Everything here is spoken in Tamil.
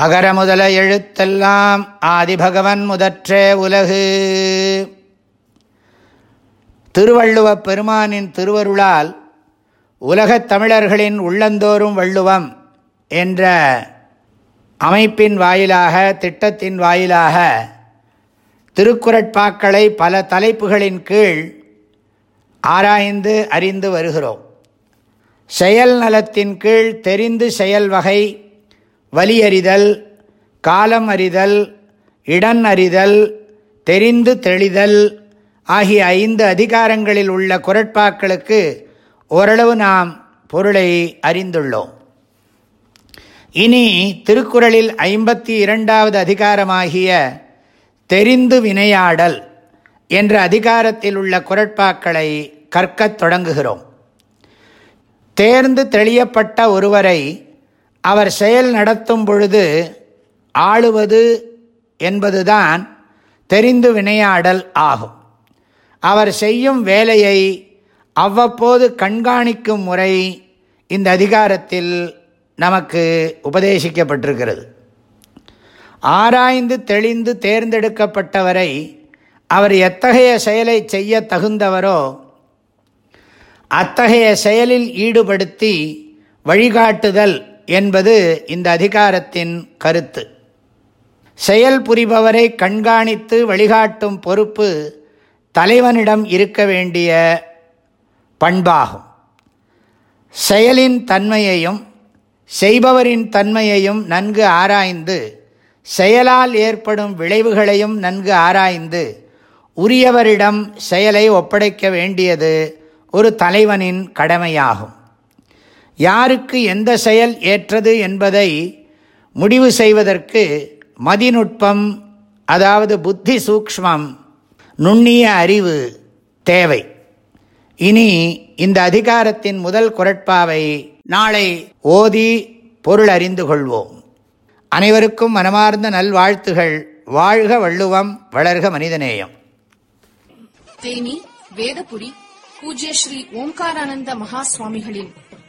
அகர முதல எழுத்தெல்லாம் ஆதிபகவன் முதற்றே உலகு. திருவள்ளுவப் பெருமானின் திருவருளால் உலகத் தமிழர்களின் உள்ளந்தோறும் வள்ளுவம் என்ற அமைப்பின் வாயிலாக திட்டத்தின் வாயிலாக திருக்குறட்பாக்களை பல தலைப்புகளின் கீழ் ஆராய்ந்து அறிந்து வருகிறோம். செயல் நலத்தின் கீழ் தெரிந்து செயல் வகை வலியறிதல் காலம் அறிதல் இடன் அறிதல் தெரிந்து தெளிதல் ஆகிய ஐந்து அதிகாரங்களில் உள்ள குரட்பாக்களுக்கு ஓரளவு நாம் பொருளை அறிந்துள்ளோம். இனி திருக்குறளில் ஐம்பத்தி இரண்டாவது அதிகாரமாகிய தெரிந்து வினையாடல் என்ற அதிகாரத்தில் உள்ள குரட்பாக்களை கற்கத் தொடங்குகிறோம். தேர்ந்து தெளியப்பட்ட ஒருவரை அவர் செயல் நடத்தும் பொழுது ஆளுவது என்பதுதான் தெரிந்து வினையாடல் ஆகும். அவர் செய்யும் வேலையை அவ்வப்போது கண்காணிக்கும் முறை இந்த அதிகாரத்தில் நமக்கு உபதேசிக்கப்பட்டிருக்கிறது. ஆராய்ந்து தெளிந்து தேர்ந்தெடுக்கப்பட்டவரை அவர் எத்தகைய செயலை செய்ய தகுந்தவரோ அத்தகைய செயலில் ஈடுபடுத்தி வழிகாட்டுதல் என்பது இந்த அதிகாரத்தின் கருத்து. செயல் புரிபவரை கண்காணித்து வழிகாட்டும் பொறுப்பு தலைவனிடம் இருக்க வேண்டிய பண்பாகும். செயலின் தன்மையையும் செய்பவரின் தன்மையையும் நன்கு ஆராய்ந்து செயலால் ஏற்படும் விளைவுகளையும் நன்கு ஆராய்ந்து உரியவரிடம் செயலை ஒப்படைக்க வேண்டியது ஒரு தலைவனின் கடமையாகும். யாருக்கு எந்த செயல் ஏற்றது என்பதை முடிவு செய்வதற்கு மதிநுட்பம் அதாவது புத்தி சூக்மம் நுண்ணிய அறிவு தேவை. இனி இந்த அதிகாரத்தின் முதல் குரட்பாவை நாளை ஓதி பொருள் அறிந்து கொள்வோம். அனைவருக்கும் மனமார்ந்த நல்வாழ்த்துகள். வாழ்க வள்ளுவம் வளர்க மனிதநேயம். தேனி வேதபுரி பூஜ்ய ஸ்ரீ ஓம்காரானந்த மகா சுவாமிகளின்